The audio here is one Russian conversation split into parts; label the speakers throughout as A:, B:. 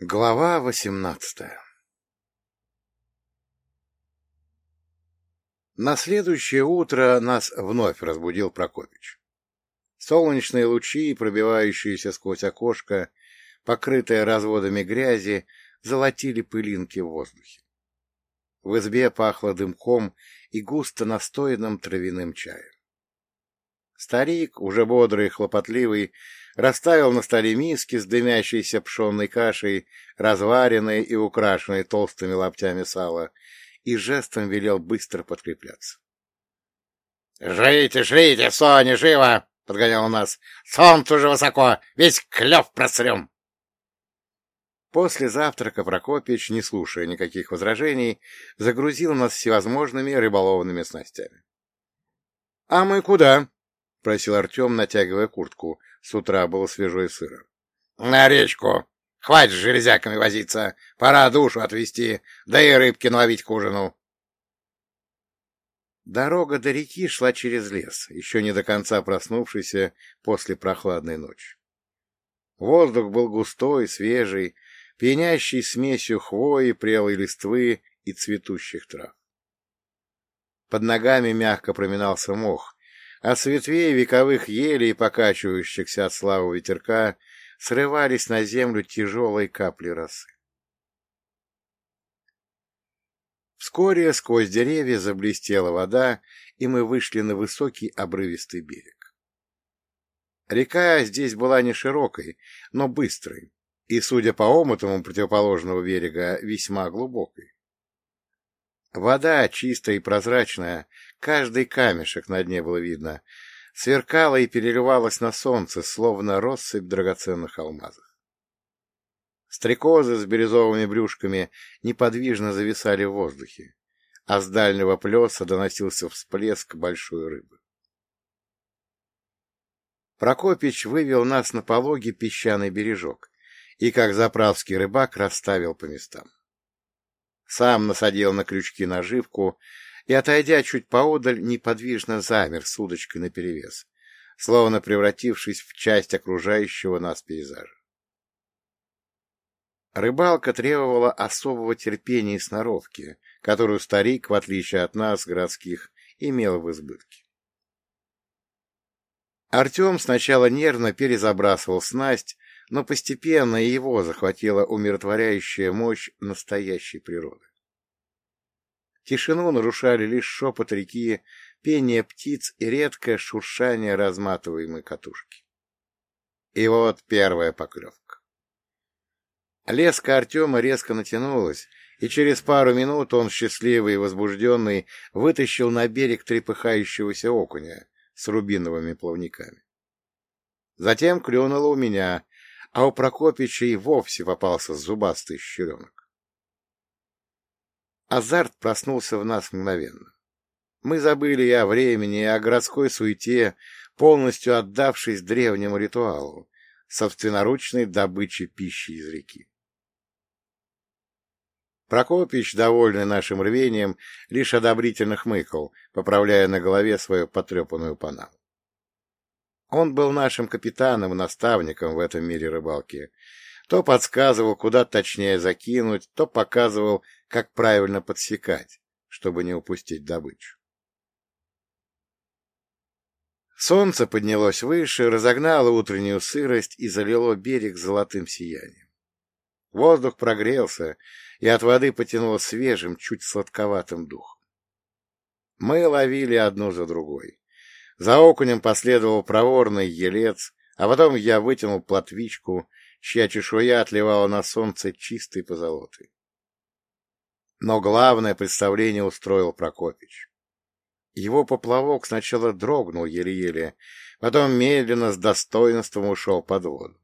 A: Глава восемнадцатая На следующее утро нас вновь разбудил Прокопич. Солнечные лучи, пробивающиеся сквозь окошко, покрытые разводами грязи, золотили пылинки в воздухе. В избе пахло дымком и густо настоянным травяным чаем. Старик, уже бодрый и хлопотливый, расставил на столе миски с дымящейся пшенной кашей, разваренной и украшенной толстыми лоптями сала, и жестом велел быстро подкрепляться. — Жрите, жрите, Соня, живо! — подгонял нас. — Солнце уже высоко, весь клев просрем! После завтрака Прокопич, не слушая никаких возражений, загрузил нас всевозможными рыболовными снастями. — А мы куда? — просил Артем, натягивая куртку. С утра было свежо и сыро. — На речку. Хватит с железяками возиться. Пора душу отвезти, да и рыбки наловить к ужину. Дорога до реки шла через лес, еще не до конца проснувшийся после прохладной ночи. Воздух был густой, свежий, пьянящий смесью хвои, прелой листвы и цветущих трав. Под ногами мягко проминался мох, а с ветвей вековых елей, покачивающихся от славы ветерка, срывались на землю тяжелые капли росы. Вскоре сквозь деревья заблестела вода, и мы вышли на высокий обрывистый берег. Река здесь была не широкой, но быстрой, и, судя по омутам противоположного берега, весьма глубокой. Вода, чистая и прозрачная, каждый камешек на дне было видно, сверкала и переливалась на солнце, словно россыпь драгоценных алмазов. Стрекозы с бирюзовыми брюшками неподвижно зависали в воздухе, а с дальнего плеса доносился всплеск большой рыбы. Прокопич вывел нас на пологий песчаный бережок и, как заправский рыбак, расставил по местам. Сам насадил на крючки наживку и, отойдя чуть поодаль, неподвижно замер с удочкой наперевес, словно превратившись в часть окружающего нас пейзажа. Рыбалка требовала особого терпения и сноровки, которую старик, в отличие от нас, городских, имел в избытке. Артем сначала нервно перезабрасывал снасть, но постепенно его захватила умиротворяющая мощь настоящей природы. Тишину нарушали лишь шепот реки, пение птиц и редкое шуршание разматываемой катушки. И вот первая поклевка. Леска Артема резко натянулась, и через пару минут он, счастливый и возбужденный, вытащил на берег трепыхающегося окуня с рубиновыми плавниками. Затем клюнуло у меня, а у Прокопича и вовсе попался зубастый щуренок. Азарт проснулся в нас мгновенно. Мы забыли и о времени, и о городской суете, полностью отдавшись древнему ритуалу, собственноручной добыче пищи из реки. Прокопич, довольный нашим рвением, лишь одобрительно хмыкал, поправляя на голове свою потрепанную панаму. Он был нашим капитаном и наставником в этом мире рыбалки. То подсказывал, куда точнее закинуть, то показывал, как правильно подсекать, чтобы не упустить добычу. Солнце поднялось выше, разогнало утреннюю сырость и залило берег золотым сиянием. Воздух прогрелся, и от воды потянуло свежим, чуть сладковатым духом. Мы ловили одну за другой. За окунем последовал проворный елец, а потом я вытянул плотвичку, чья чешуя отливала на солнце чистой позолотой. Но главное представление устроил Прокопич. Его поплавок сначала дрогнул еле-еле, потом медленно с достоинством ушел под воду.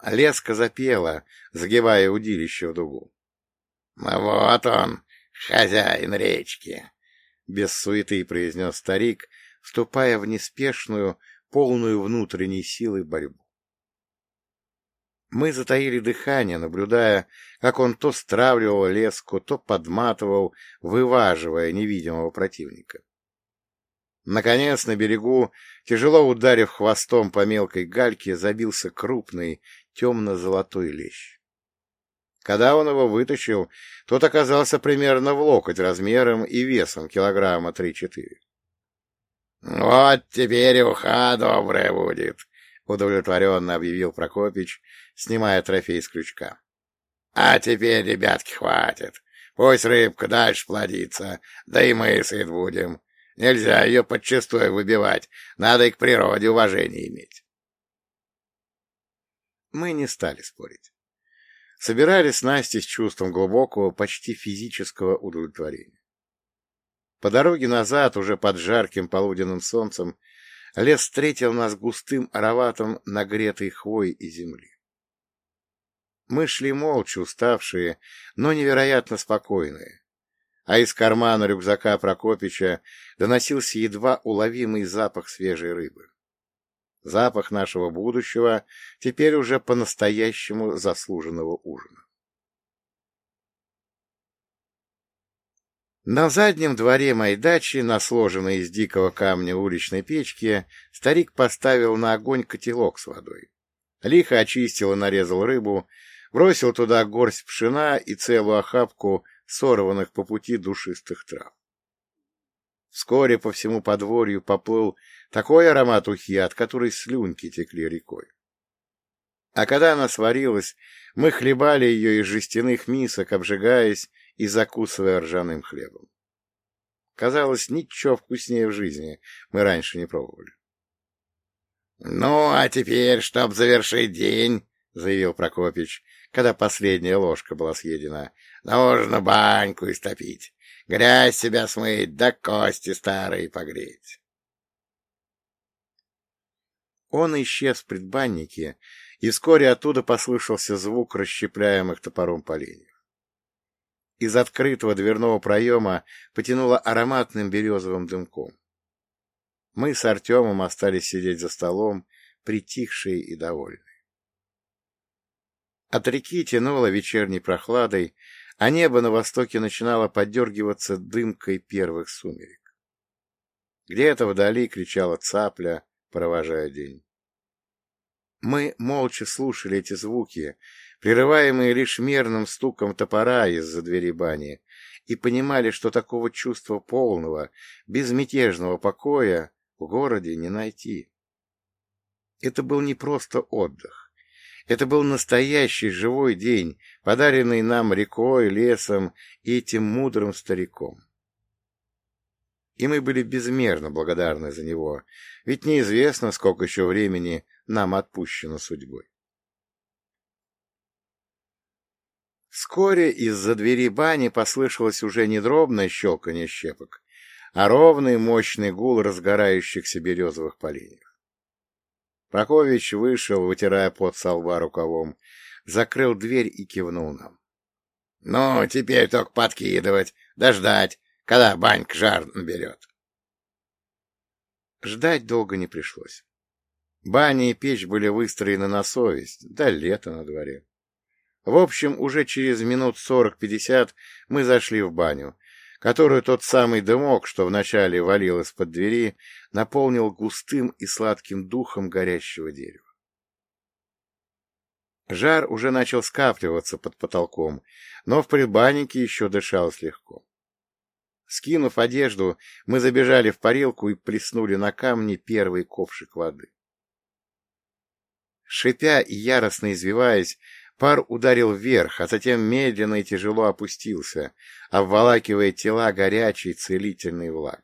A: Леска запела, загибая удилище в дугу. — Вот он, хозяин речки! — без суеты произнес старик, вступая в неспешную, полную внутренней силы борьбу. Мы затаили дыхание, наблюдая, как он то стравливал леску, то подматывал, вываживая невидимого противника. Наконец, на берегу, тяжело ударив хвостом по мелкой гальке, забился крупный темно-золотой лещ. Когда он его вытащил, тот оказался примерно в локоть размером и весом килограмма три-четыре. — Вот теперь уха добрая будет, — удовлетворенно объявил Прокопич, снимая трофей с крючка. — А теперь, ребятки, хватит. Пусть рыбка дальше плодится, да и мы сыт будем. Нельзя ее подчистую выбивать, надо и к природе уважение иметь. Мы не стали спорить. Собирались Настей с чувством глубокого, почти физического удовлетворения. По дороге назад, уже под жарким полуденным солнцем, лес встретил нас густым ароматом нагретой хвои и земли. Мы шли молча, уставшие, но невероятно спокойные, а из кармана рюкзака Прокопича доносился едва уловимый запах свежей рыбы. Запах нашего будущего, теперь уже по-настоящему заслуженного ужина. На заднем дворе моей дачи, на сложенной из дикого камня уличной печке, старик поставил на огонь котелок с водой. Лихо очистил и нарезал рыбу, бросил туда горсть пшена и целую охапку сорванных по пути душистых трав. Вскоре по всему подворью поплыл такой аромат ухи, от которой слюнки текли рекой. А когда она сварилась, мы хлебали ее из жестяных мисок, обжигаясь и закусывая ржаным хлебом. Казалось, ничего вкуснее в жизни мы раньше не пробовали. — Ну, а теперь, чтоб завершить день, — заявил Прокопич, когда последняя ложка была съедена, — нужно баньку истопить, грязь себя смыть, да кости старые погреть. Он исчез в предбаннике, и вскоре оттуда послышался звук расщепляемых топором поленьев. Из открытого дверного проема потянуло ароматным березовым дымком. Мы с Артемом остались сидеть за столом, притихшие и довольные. От реки тянуло вечерней прохладой, а небо на востоке начинало подергиваться дымкой первых сумерек. Где-то вдали кричала цапля, провожая день. Мы молча слушали эти звуки, прерываемые лишь мерным стуком топора из-за двери бани, и понимали, что такого чувства полного, безмятежного покоя в городе не найти. Это был не просто отдых. Это был настоящий живой день, подаренный нам рекой, лесом и этим мудрым стариком и мы были безмерно благодарны за него, ведь неизвестно, сколько еще времени нам отпущено судьбой. Вскоре из-за двери бани послышалось уже не дробное щелканье щепок, а ровный мощный гул разгорающихся березовых поленьев. Прокович вышел, вытирая пот со лба рукавом, закрыл дверь и кивнул нам. — Ну, теперь только подкидывать, дождать, когда банька жар наберет. Ждать долго не пришлось. Баня и печь были выстроены на совесть, да лето на дворе. В общем, уже через минут сорок-пятьдесят мы зашли в баню, которую тот самый дымок, что вначале валил из-под двери, наполнил густым и сладким духом горящего дерева. Жар уже начал скапливаться под потолком, но в предбаннике еще дышалось легко. Скинув одежду, мы забежали в парилку и плеснули на камни первый ковшик воды. Шипя и яростно извиваясь, пар ударил вверх, а затем медленно и тяжело опустился, обволакивая тела горячей целительной влагой.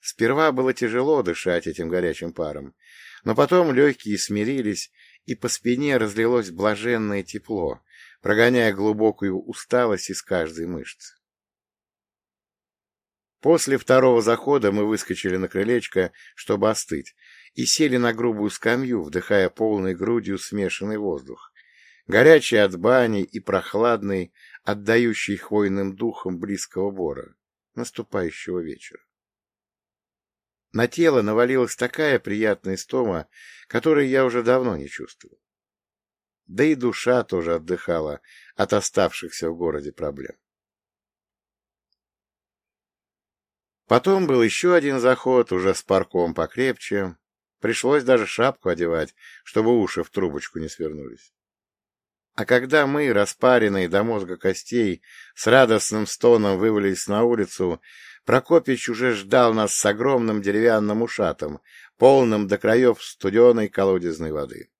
A: Сперва было тяжело дышать этим горячим паром, но потом легкие смирились, и по спине разлилось блаженное тепло, прогоняя глубокую усталость из каждой мышцы. После второго захода мы выскочили на крылечко, чтобы остыть, и сели на грубую скамью, вдыхая полной грудью смешанный воздух, горячий от бани и прохладный, отдающий хвойным духом близкого бора, наступающего вечера. На тело навалилась такая приятная стома, которой я уже давно не чувствовал. Да и душа тоже отдыхала от оставшихся в городе проблем. Потом был еще один заход, уже с парком покрепче. Пришлось даже шапку одевать, чтобы уши в трубочку не свернулись. А когда мы, распаренные до мозга костей, с радостным стоном вывалились на улицу, Прокопич уже ждал нас с огромным деревянным ушатом, полным до краев студеной колодезной воды.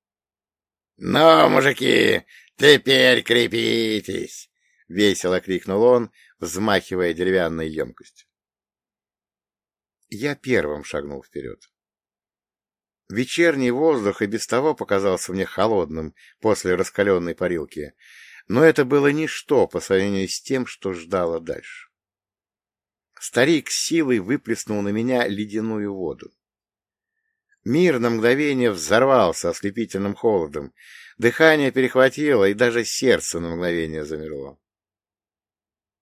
A: — Ну, мужики, теперь крепитесь! — весело крикнул он, взмахивая деревянной емкостью. Я первым шагнул вперед. Вечерний воздух и без того показался мне холодным после раскаленной парилки, но это было ничто по сравнению с тем, что ждало дальше. Старик силой выплеснул на меня ледяную воду. Мир на мгновение взорвался ослепительным холодом, дыхание перехватило, и даже сердце на мгновение замерло.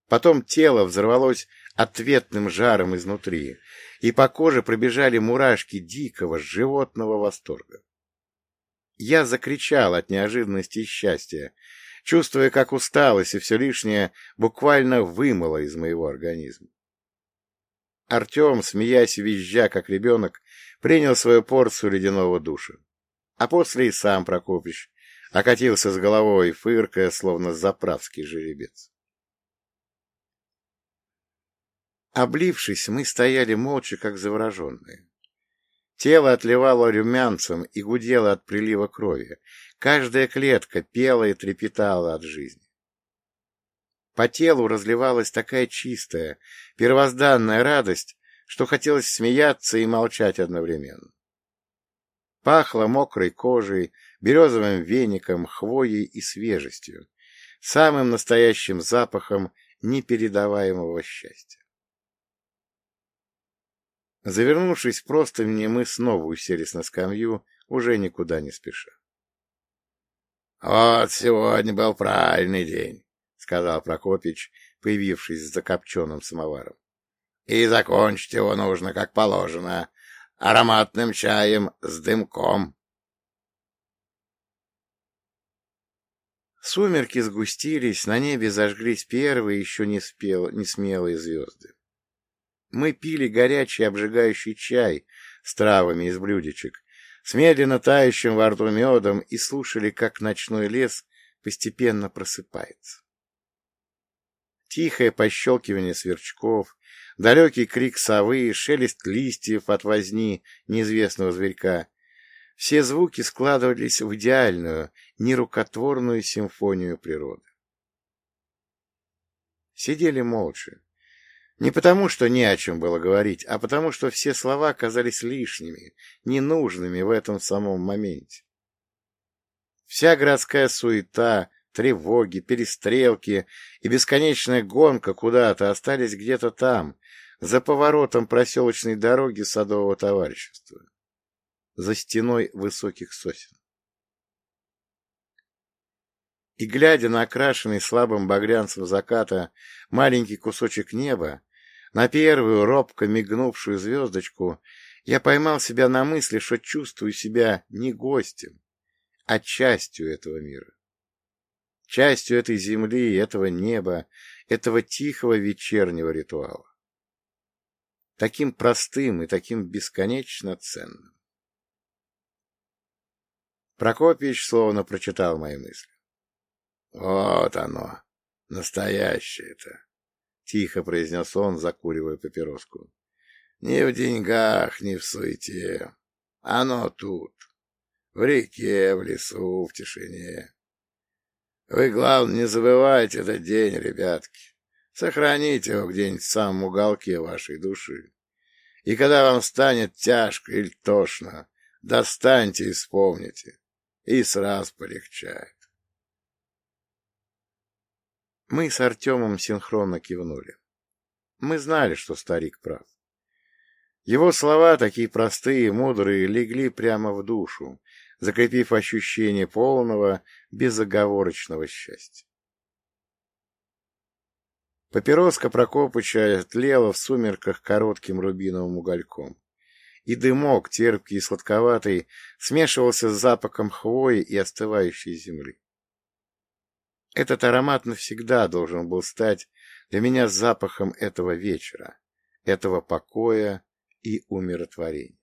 A: Потом тело взорвалось ответным жаром изнутри, и по коже пробежали мурашки дикого животного восторга. Я закричал от неожиданности и счастья, чувствуя, как усталость и все лишнее буквально вымыло из моего организма. Артем, смеясь и визжа, как ребенок, принял свою порцию ледяного душа. А после и сам Прокопич окатился с головой, фыркая, словно заправский жеребец. Облившись, мы стояли молча, как завороженные. Тело отливало румянцем и гудело от прилива крови. Каждая клетка пела и трепетала от жизни. По телу разливалась такая чистая, первозданная радость, что хотелось смеяться и молчать одновременно. Пахло мокрой кожей, березовым веником, хвоей и свежестью, самым настоящим запахом непередаваемого счастья. Завернувшись просто мне, мы снова уселись на скамью, уже никуда не спеша. — Вот сегодня был правильный день, — сказал Прокопич, появившись с закопченным самоваром. — И закончить его нужно, как положено, ароматным чаем с дымком. Сумерки сгустились, на небе зажглись первые еще не, спел, не смелые звезды. Мы пили горячий обжигающий чай с травами из блюдечек, с медленно тающим во рту медом и слушали, как ночной лес постепенно просыпается. Тихое пощелкивание сверчков, далекий крик совы, шелест листьев от возни неизвестного зверька — все звуки складывались в идеальную, нерукотворную симфонию природы. Сидели молча, не потому, что не о чем было говорить, а потому, что все слова казались лишними, ненужными в этом самом моменте. Вся городская суета, тревоги, перестрелки и бесконечная гонка куда-то остались где-то там, за поворотом проселочной дороги садового товарищества, за стеной высоких сосен. И, глядя на окрашенный слабым багрянцем заката маленький кусочек неба, на первую робко мигнувшую звездочку я поймал себя на мысли, что чувствую себя не гостем, а частью этого мира. Частью этой земли, этого неба, этого тихого вечернего ритуала. Таким простым и таким бесконечно ценным. Прокопьевич словно прочитал мои мысли. Вот оно, настоящее-то. — тихо произнес он, закуривая папироску. — Не в деньгах, не в суете. Оно тут, в реке, в лесу, в тишине. Вы, главное, не забывайте этот день, ребятки. Сохраните его где-нибудь в самом уголке вашей души. И когда вам станет тяжко или тошно, достаньте и вспомните, и сразу полегчает. Мы с Артемом синхронно кивнули. Мы знали, что старик прав. Его слова, такие простые и мудрые, легли прямо в душу, закрепив ощущение полного, безоговорочного счастья. Папироска Прокопыча тлела в сумерках коротким рубиновым угольком, и дымок, терпкий и сладковатый, смешивался с запахом хвои и остывающей земли. Этот аромат навсегда должен был стать для меня запахом этого вечера, этого покоя и умиротворения.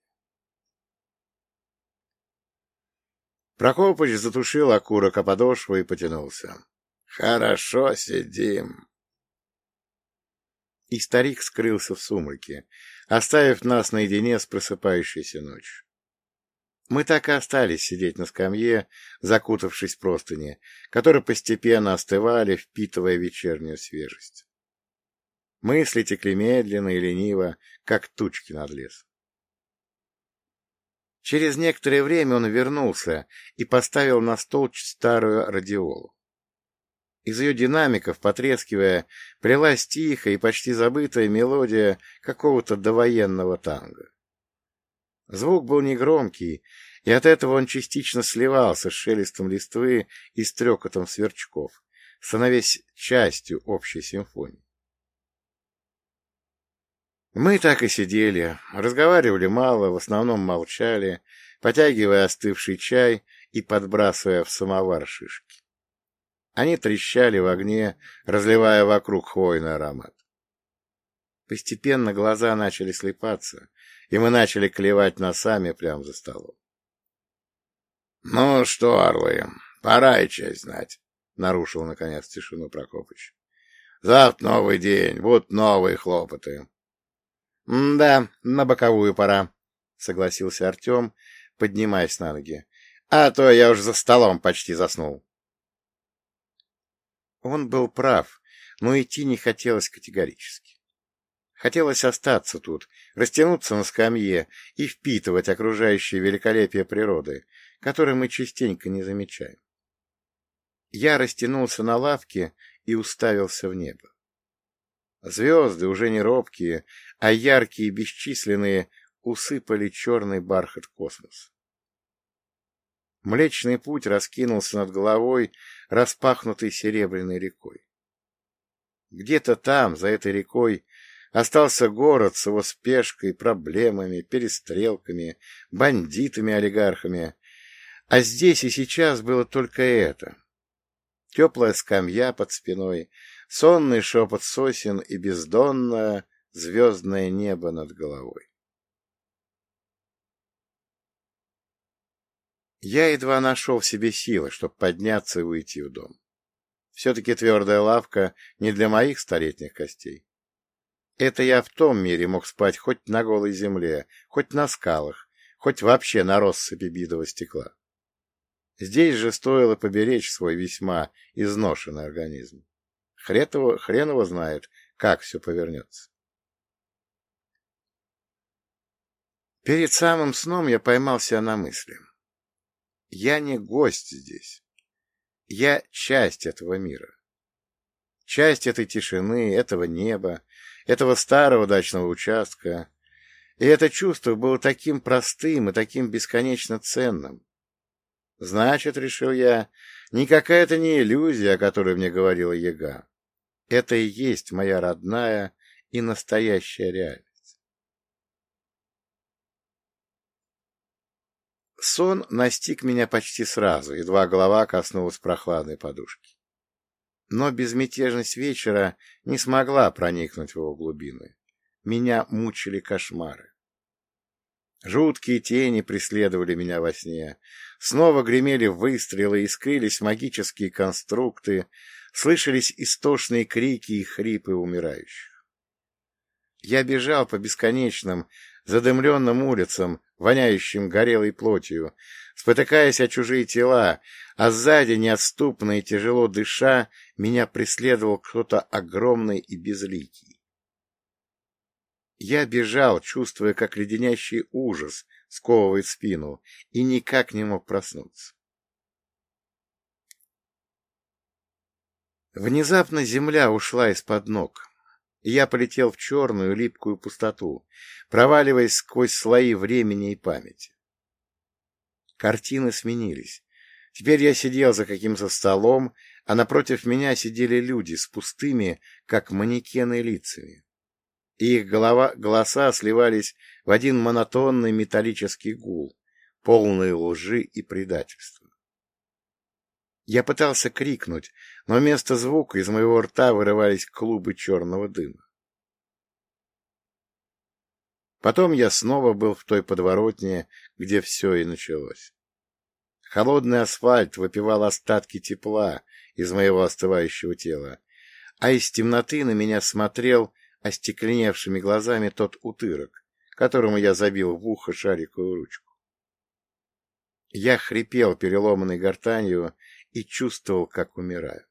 A: Прокопыч затушил окурок о подошву и потянулся. «Хорошо сидим». И старик скрылся в сумраке, оставив нас наедине с просыпающейся ночью. Мы так и остались сидеть на скамье, закутавшись в простыни, которые постепенно остывали, впитывая вечернюю свежесть. Мысли текли медленно и лениво, как тучки над лесом. Через некоторое время он вернулся и поставил на стол старую радиолу. Из ее динамиков, потрескивая, прилась тихая и почти забытая мелодия какого-то довоенного танго. Звук был негромкий, и от этого он частично сливался с шелестом листвы и стрекотом сверчков, становясь частью общей симфонии. Мы так и сидели, разговаривали мало, в основном молчали, потягивая остывший чай и подбрасывая в самовар шишки. Они трещали в огне, разливая вокруг хвойный аромат. Постепенно глаза начали слепаться, и мы начали клевать носами прямо за столом. — Ну что, орлы, пора и честь знать, — нарушил, наконец, тишину Прокопыч. — Завтра новый день, будут новые хлопоты. — Да, на боковую пора, — согласился Артем, поднимаясь на ноги. — А то я уж за столом почти заснул. Он был прав, но идти не хотелось категорически. Хотелось остаться тут, растянуться на скамье и впитывать окружающее великолепие природы, которое мы частенько не замечаем. Я растянулся на лавке и уставился в небо. Звезды, уже не робкие, а яркие и бесчисленные, усыпали черный бархат космоса. Млечный путь раскинулся над головой, распахнутой серебряной рекой. Где-то там, за этой рекой, остался город с его спешкой, проблемами, перестрелками, бандитами-олигархами. А здесь и сейчас было только это. Теплая скамья под спиной, сонный шепот сосен и бездонное звездное небо над головой. Я едва нашел в себе силы, чтобы подняться и уйти в дом. Все-таки твердая лавка не для моих столетних костей. Это я в том мире мог спать хоть на голой земле, хоть на скалах, хоть вообще на россыпи битого стекла. Здесь же стоило поберечь свой весьма изношенный организм. Хретово, хрен его знает, как все повернется. Перед самым сном я поймался на мысли. Я не гость здесь. Я часть этого мира. Часть этой тишины, этого неба, этого старого дачного участка. И это чувство было таким простым и таким бесконечно ценным. Значит, решил я, никакая это не иллюзия, о которой мне говорила Ега. Это и есть моя родная и настоящая реальность. Сон настиг меня почти сразу, едва голова коснулась прохладной подушки. Но безмятежность вечера не смогла проникнуть в его глубины. Меня мучили кошмары. Жуткие тени преследовали меня во сне. Снова гремели выстрелы, искрились магические конструкты, слышались истошные крики и хрипы умирающих. Я бежал по бесконечным, задымленным улицам, воняющим горелой плотью, спотыкаясь о чужие тела, а сзади, неотступно и тяжело дыша, меня преследовал кто-то огромный и безликий. Я бежал, чувствуя, как леденящий ужас сковывает спину, и никак не мог проснуться. Внезапно земля ушла из-под ног я полетел в черную липкую пустоту, проваливаясь сквозь слои времени и памяти. Картины сменились. Теперь я сидел за каким-то столом, а напротив меня сидели люди с пустыми, как манекены, лицами. И их голова, голоса сливались в один монотонный металлический гул, полный лжи и предательства. Я пытался крикнуть, но вместо звука из моего рта вырывались клубы черного дыма. Потом я снова был в той подворотне, где все и началось. Холодный асфальт выпивал остатки тепла из моего остывающего тела, а из темноты на меня смотрел остекленевшими глазами тот утырок, которому я забил в ухо шариковую ручку. Я хрипел переломанной гортанью и чувствовал, как умираю.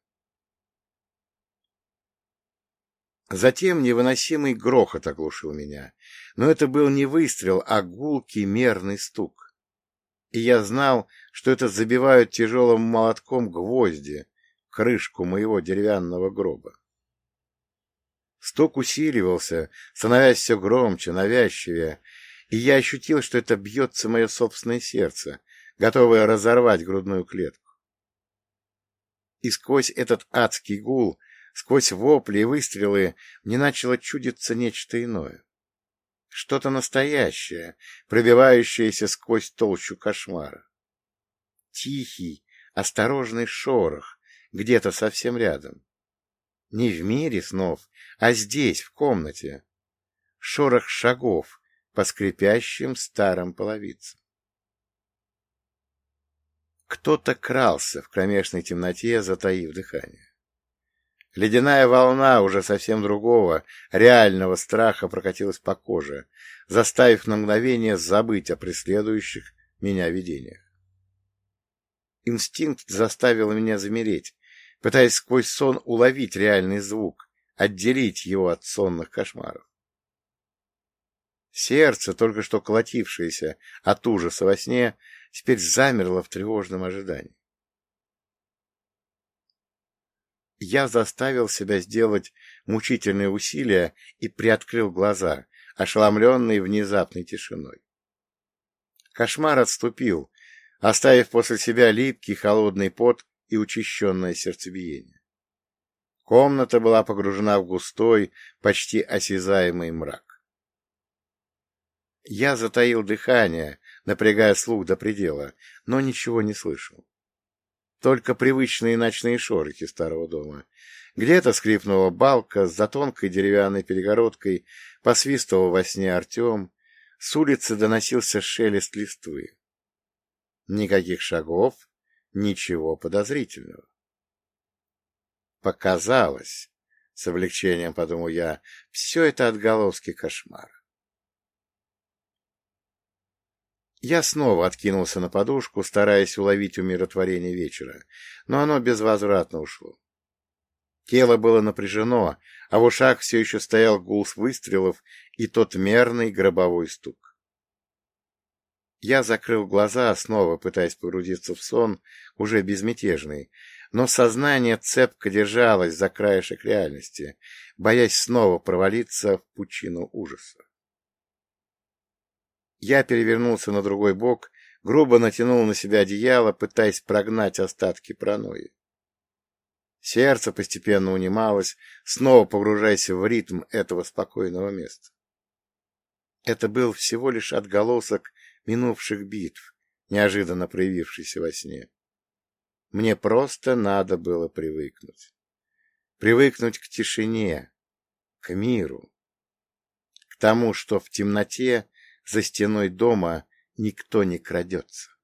A: Затем невыносимый грохот оглушил меня, но это был не выстрел, а гулкий мерный стук. И я знал, что это забивают тяжелым молотком гвозди в крышку моего деревянного гроба. Стук усиливался, становясь все громче, навязчивее, и я ощутил, что это бьется мое собственное сердце, готовое разорвать грудную клетку. И сквозь этот адский гул, сквозь вопли и выстрелы, мне начало чудиться нечто иное. Что-то настоящее, пробивающееся сквозь толщу кошмара. Тихий, осторожный шорох, где-то совсем рядом. Не в мире снов, а здесь, в комнате. Шорох шагов по скрипящим старым половицам. Кто-то крался в кромешной темноте, затаив дыхание. Ледяная волна уже совсем другого, реального страха прокатилась по коже, заставив на мгновение забыть о преследующих меня видениях. Инстинкт заставил меня замереть, пытаясь сквозь сон уловить реальный звук, отделить его от сонных кошмаров. Сердце, только что колотившееся от ужаса во сне, теперь замерло в тревожном ожидании. Я заставил себя сделать мучительные усилия и приоткрыл глаза, ошеломленные внезапной тишиной. Кошмар отступил, оставив после себя липкий холодный пот и учащенное сердцебиение. Комната была погружена в густой, почти осязаемый мрак. Я затаил дыхание, напрягая слух до предела, но ничего не слышал. Только привычные ночные шорохи старого дома. Где-то скрипнула балка, за тонкой деревянной перегородкой посвистывал во сне Артем, с улицы доносился шелест листвы. Никаких шагов, Ничего подозрительного. Показалось, с облегчением подумал я, все это отголоски кошмара. Я снова откинулся на подушку, стараясь уловить умиротворение вечера, но оно безвозвратно ушло. Тело было напряжено, а в ушах все еще стоял гул выстрелов и тот мерный гробовой стук. Я закрыл глаза, снова пытаясь погрузиться в сон, уже безмятежный, но сознание цепко держалось за краешек реальности, боясь снова провалиться в пучину ужаса. Я перевернулся на другой бок, грубо натянул на себя одеяло, пытаясь прогнать остатки паранойи. Сердце постепенно унималось, снова погружаясь в ритм этого спокойного места. Это был всего лишь отголосок минувших битв, неожиданно проявившийся во сне. Мне просто надо было привыкнуть. Привыкнуть к тишине, к миру, к тому, что в темноте за стеной дома никто не крадется.